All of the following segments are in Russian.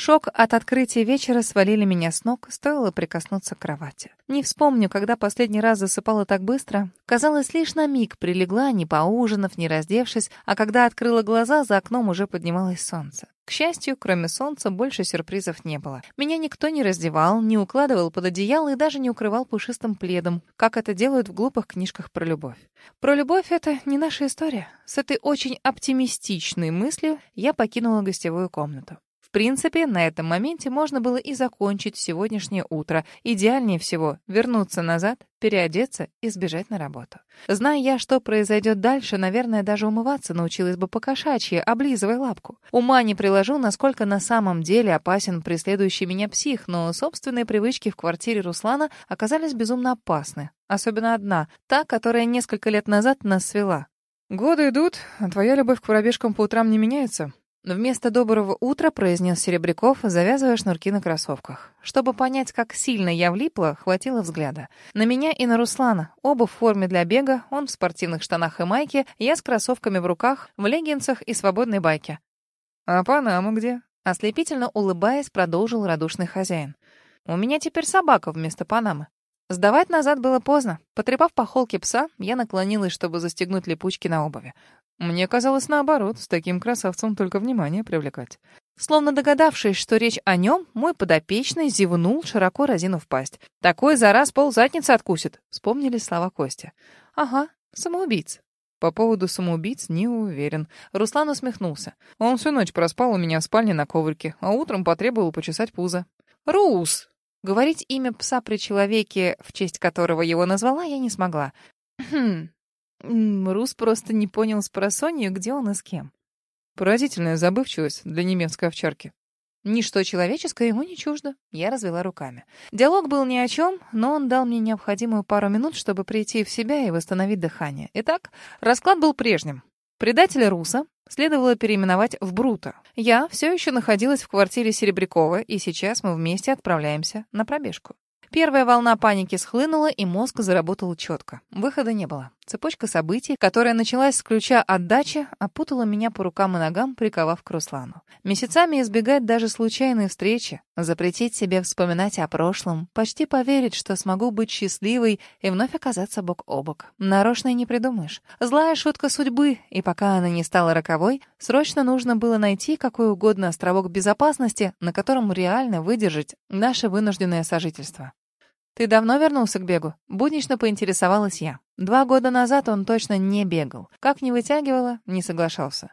Шок от открытия вечера свалили меня с ног, стоило прикоснуться к кровати. Не вспомню, когда последний раз засыпала так быстро. Казалось, лишь на миг прилегла, не поужинав, не раздевшись, а когда открыла глаза, за окном уже поднималось солнце. К счастью, кроме солнца, больше сюрпризов не было. Меня никто не раздевал, не укладывал под одеяло и даже не укрывал пушистым пледом, как это делают в глупых книжках про любовь. Про любовь — это не наша история. С этой очень оптимистичной мыслью я покинула гостевую комнату. В принципе, на этом моменте можно было и закончить сегодняшнее утро. Идеальнее всего вернуться назад, переодеться и сбежать на работу. Зная я, что произойдет дальше, наверное, даже умываться научилась бы по-кошачьи, облизывая лапку. Ума не приложу, насколько на самом деле опасен преследующий меня псих, но собственные привычки в квартире Руслана оказались безумно опасны. Особенно одна, та, которая несколько лет назад нас свела. «Годы идут, а твоя любовь к пробежкам по утрам не меняется?» Вместо доброго утра произнес Серебряков, завязывая шнурки на кроссовках. Чтобы понять, как сильно я влипла, хватило взгляда. На меня и на Руслана. Оба в форме для бега, он в спортивных штанах и майке, я с кроссовками в руках, в леггинсах и свободной байке. «А Панама где?» Ослепительно улыбаясь, продолжил радушный хозяин. «У меня теперь собака вместо Панамы». Сдавать назад было поздно. Потрепав по холке пса, я наклонилась, чтобы застегнуть липучки на обуви. Мне казалось наоборот, с таким красавцем только внимание привлекать. Словно догадавшись, что речь о нем, мой подопечный зевнул, широко разинув пасть. «Такой за раз пол задницы откусит», — вспомнили слова Костя. «Ага, самоубийц». По поводу самоубийц не уверен. Руслан усмехнулся. Он всю ночь проспал у меня в спальне на коврике, а утром потребовал почесать пузо. «Рус!» Говорить имя пса при человеке, в честь которого его назвала, я не смогла. Хм. Рус просто не понял с просонью, где он и с кем. Поразительная забывчивость для немецкой овчарки. Ничто человеческое ему не чуждо. Я развела руками. Диалог был ни о чем, но он дал мне необходимую пару минут, чтобы прийти в себя и восстановить дыхание. Итак, расклад был прежним. Предателя Руса следовало переименовать в Брута. Я все еще находилась в квартире Серебрякова, и сейчас мы вместе отправляемся на пробежку. Первая волна паники схлынула, и мозг заработал четко. Выхода не было. Цепочка событий, которая началась с ключа отдачи, опутала меня по рукам и ногам, приковав к Руслану. Месяцами избегать даже случайной встречи, запретить себе вспоминать о прошлом, почти поверить, что смогу быть счастливой и вновь оказаться бок о бок. Нарочно не придумаешь. Злая шутка судьбы, и пока она не стала роковой, срочно нужно было найти какой угодно островок безопасности, на котором реально выдержать наше вынужденное сожительство. «Ты давно вернулся к бегу?» Буднично поинтересовалась я. Два года назад он точно не бегал. Как не вытягивала, не соглашался.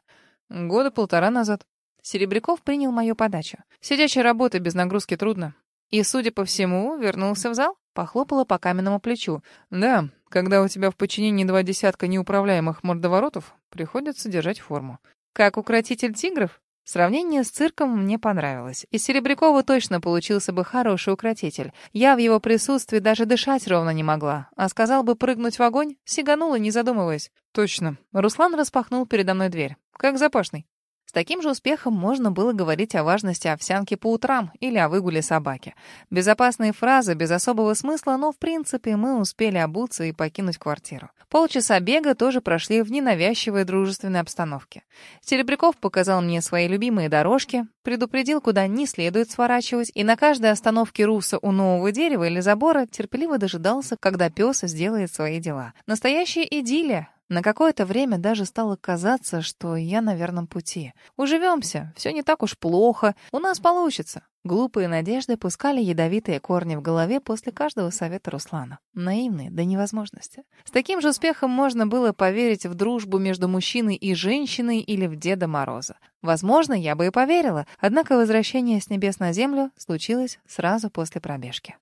Года полтора назад. Серебряков принял мою подачу. Сидячая работа без нагрузки трудно. И, судя по всему, вернулся в зал? Похлопала по каменному плечу. Да, когда у тебя в подчинении два десятка неуправляемых мордоворотов, приходится держать форму. Как укротитель тигров? Сравнение с цирком мне понравилось. Из Серебрякова точно получился бы хороший укротитель. Я в его присутствии даже дышать ровно не могла. А сказал бы прыгнуть в огонь, сиганула, не задумываясь. Точно. Руслан распахнул передо мной дверь. Как запашный таким же успехом можно было говорить о важности овсянки по утрам или о выгуле собаки. Безопасные фразы, без особого смысла, но, в принципе, мы успели обуться и покинуть квартиру. Полчаса бега тоже прошли в ненавязчивой дружественной обстановке. Серебряков показал мне свои любимые дорожки, предупредил, куда не следует сворачивать, и на каждой остановке руса у нового дерева или забора терпеливо дожидался, когда пес сделает свои дела. Настоящая идиллия, на какое-то время даже стало казаться, что я на верном пути. Уживемся, все не так уж плохо, у нас получится. Глупые надежды пускали ядовитые корни в голове после каждого совета Руслана. Наивные до невозможности. С таким же успехом можно было поверить в дружбу между мужчиной и женщиной или в Деда Мороза. Возможно, я бы и поверила, однако возвращение с небес на землю случилось сразу после пробежки.